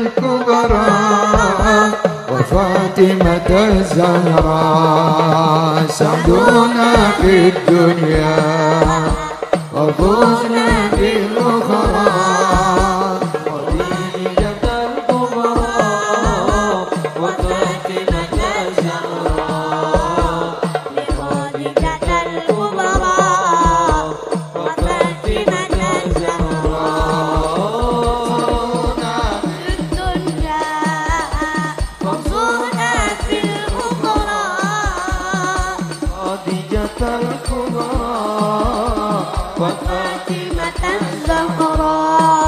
الكبرى وفاطمة الزهراء سعدونا في الدنيا وفوزنا وفاطمة الزهراء.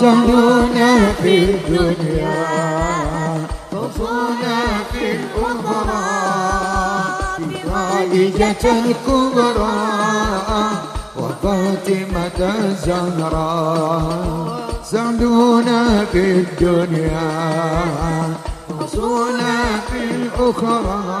سهلنا في الدنيا فوزنا في الأخرى خديجة الكبرى وفاطمة الزهراء سعدونا في الدنيا فوزنا في الأخرى.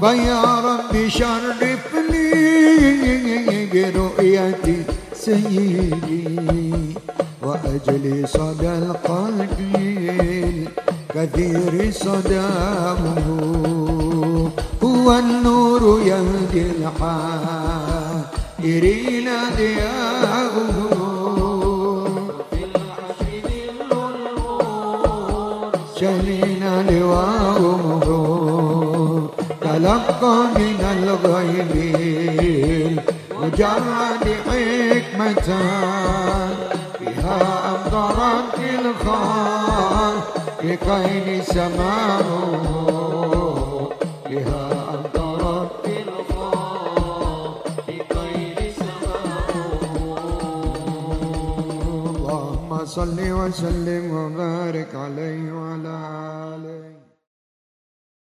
فيا رب شرفني برؤية سيدي وأجل صدى القلب كثير صدامه. هو النور يهدي الحال إرينا ضياؤه. شلينا لواؤه. تلقى من الغيب. مجرد حكمة بها أمطرت الخار بقين سماه بها أمطرت اللهم صل وسلم وبارك عليه وعلى آله.